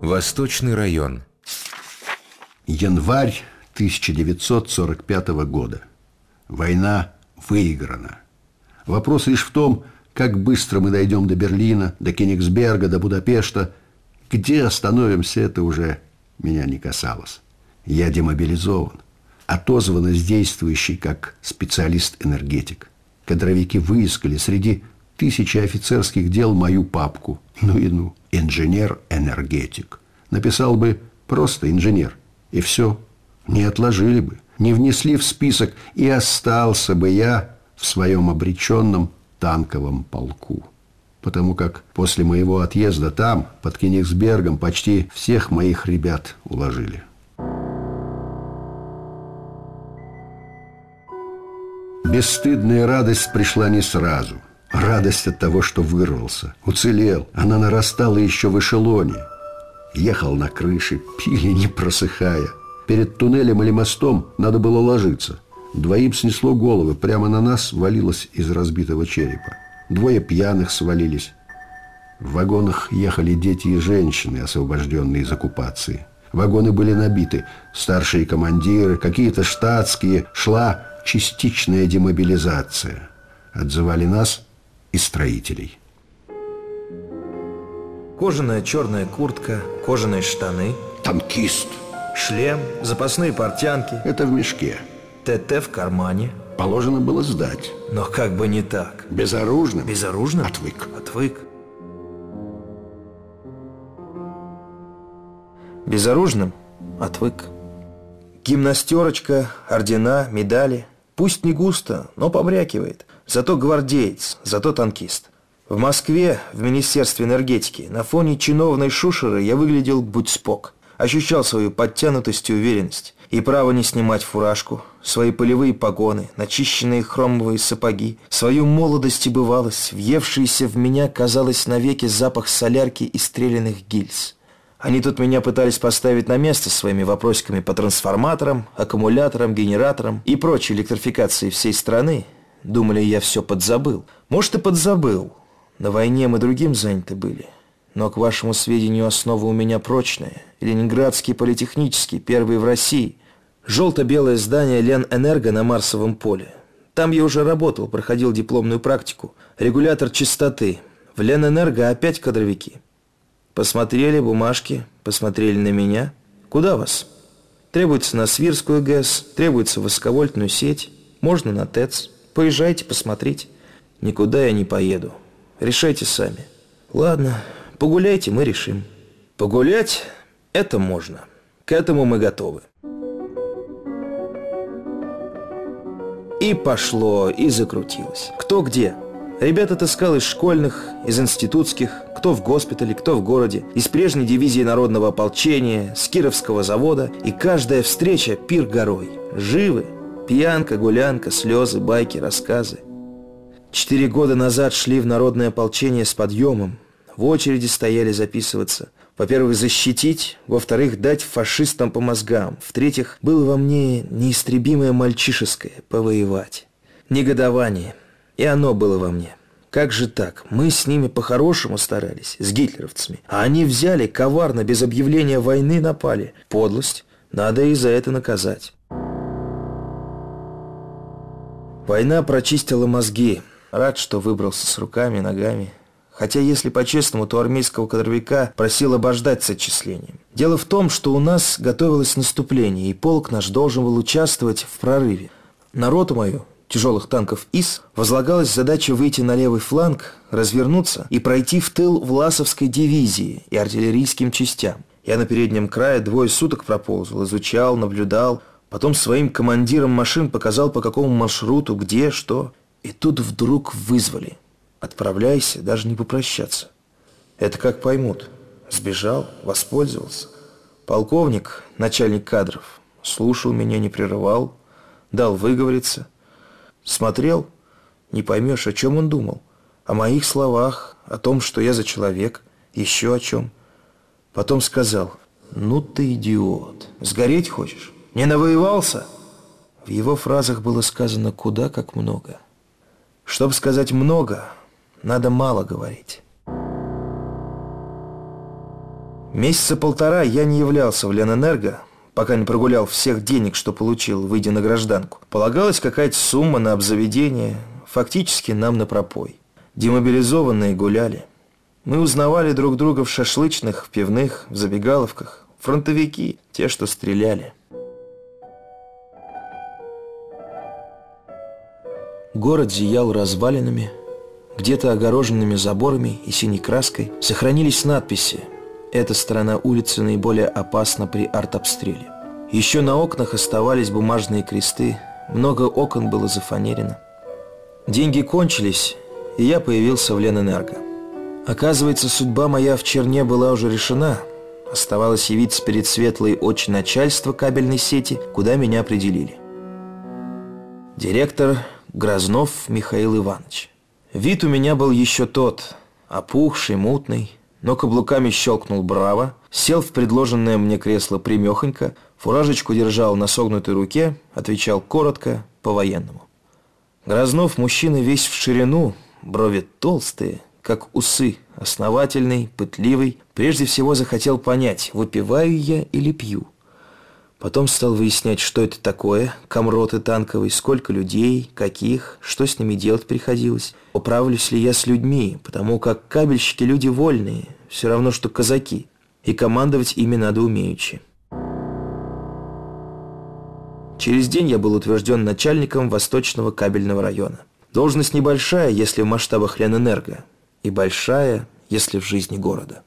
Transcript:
Восточный район. Январь 1945 года. Война выиграна. Вопрос лишь в том, как быстро мы дойдем до Берлина, до Кенигсберга, до Будапешта. Где остановимся, это уже меня не касалось. Я демобилизован, отозван из действующий как специалист-энергетик. Кадровики выискали среди тысячи офицерских дел мою папку. Ну и ну, инженер-энергетик. Написал бы просто инженер. И все. Не отложили бы, не внесли в список, и остался бы я в своем обреченном танковом полку. Потому как после моего отъезда там, под Кенигсбергом, почти всех моих ребят уложили. Бесстыдная радость пришла не сразу. Радость от того, что вырвался, уцелел. Она нарастала еще в эшелоне. Ехал на крыше, пили не просыхая. Перед туннелем или мостом надо было ложиться. Двоим снесло головы, прямо на нас валилось из разбитого черепа. Двое пьяных свалились. В вагонах ехали дети и женщины, освобожденные из оккупации. Вагоны были набиты. Старшие командиры, какие-то штатские. Шла частичная демобилизация. Отзывали нас и строителей. Кожаная черная куртка, кожаные штаны. Танкист. Шлем, запасные портянки. Это в мешке. ТТ в кармане. Положено было сдать. Но как бы не так. Безоружным? Безоружным? Отвык. Отвык. Безоружным? Отвык. Гимнастерочка, ордена, медали. Пусть не густо, но побрякивает. Зато гвардеец, зато танкист. В Москве, в Министерстве энергетики, на фоне чиновной шушеры я выглядел будь спок. Ощущал свою подтянутость и уверенность. И право не снимать фуражку, свои полевые погоны, начищенные хромовые сапоги, свою молодость и бывалость, въевшийся в меня, казалось, навеки запах солярки и стрелянных гильз. Они тут меня пытались поставить на место своими вопросиками по трансформаторам, аккумуляторам, генераторам и прочей электрификации всей страны. Думали, я все подзабыл. Может, и подзабыл. На войне мы другим заняты были. Но, к вашему сведению, основа у меня прочная. Ленинградский политехнический, первый в России. Желто-белое здание Ленэнерго на Марсовом поле. Там я уже работал, проходил дипломную практику. Регулятор частоты. В Ленэнерго опять кадровики. Посмотрели бумажки, посмотрели на меня. Куда вас? Требуется на Свирскую ГЭС, требуется высоковольтную сеть, можно на ТЭЦ. Поезжайте, посмотрите. Никуда я не поеду. Решайте сами. Ладно, погуляйте, мы решим. Погулять – это можно. К этому мы готовы. И пошло, и закрутилось. Кто где – Ребят отыскал из школьных, из институтских, кто в госпитале, кто в городе, из прежней дивизии народного ополчения, с Кировского завода, и каждая встреча пир горой. Живы, пьянка, гулянка, слезы, байки, рассказы. Четыре года назад шли в народное ополчение с подъемом, в очереди стояли записываться. Во-первых, защитить, во-вторых, дать фашистам по мозгам, в-третьих, было во мне неистребимое мальчишеское – повоевать. Негодование – и оно было во мне. Как же так? Мы с ними по-хорошему старались, с гитлеровцами. А они взяли, коварно, без объявления войны напали. Подлость. Надо и за это наказать. Война прочистила мозги. Рад, что выбрался с руками и ногами. Хотя, если по-честному, то армейского кадровика просил обождать с отчислением. Дело в том, что у нас готовилось наступление, и полк наш должен был участвовать в прорыве. Народу мою тяжелых танков ИС возлагалась задача выйти на левый фланг, развернуться и пройти в тыл Власовской дивизии и артиллерийским частям. Я на переднем крае двое суток проползал, изучал, наблюдал, потом своим командирам машин показал, по какому маршруту, где, что. И тут вдруг вызвали. Отправляйся, даже не попрощаться. Это как поймут. Сбежал, воспользовался. Полковник, начальник кадров, слушал меня, не прерывал, дал выговориться – Смотрел, не поймешь, о чем он думал. О моих словах, о том, что я за человек, еще о чем. Потом сказал, ну ты идиот, сгореть хочешь? Не навоевался? В его фразах было сказано куда как много. Чтобы сказать много, надо мало говорить. Месяца полтора я не являлся в Ленэнерго, пока не прогулял всех денег, что получил, выйдя на гражданку. Полагалась какая-то сумма на обзаведение, фактически нам на пропой. Демобилизованные гуляли. Мы узнавали друг друга в шашлычных, в пивных, в забегаловках. Фронтовики, те, что стреляли. Город зиял развалинами, где-то огороженными заборами и синей краской сохранились надписи «Эта сторона улицы наиболее опасна при артобстреле». Еще на окнах оставались бумажные кресты, много окон было зафанерено. Деньги кончились, и я появился в Ленэнерго. Оказывается, судьба моя в Черне была уже решена. Оставалось явиться перед светлой очи начальства кабельной сети, куда меня определили. Директор Грознов Михаил Иванович. Вид у меня был еще тот, опухший, мутный, но каблуками щелкнул браво, сел в предложенное мне кресло примехонько, фуражечку держал на согнутой руке, отвечал коротко, по-военному. Грознов мужчина весь в ширину, брови толстые, как усы, основательный, пытливый, прежде всего захотел понять, выпиваю я или пью. Потом стал выяснять, что это такое, комроты танковые, сколько людей, каких, что с ними делать приходилось. Управлюсь ли я с людьми, потому как кабельщики люди вольные, все равно, что казаки, и командовать ими надо умеючи. Через день я был утвержден начальником Восточного кабельного района. Должность небольшая, если в масштабах Ленэнерго, и большая, если в жизни города.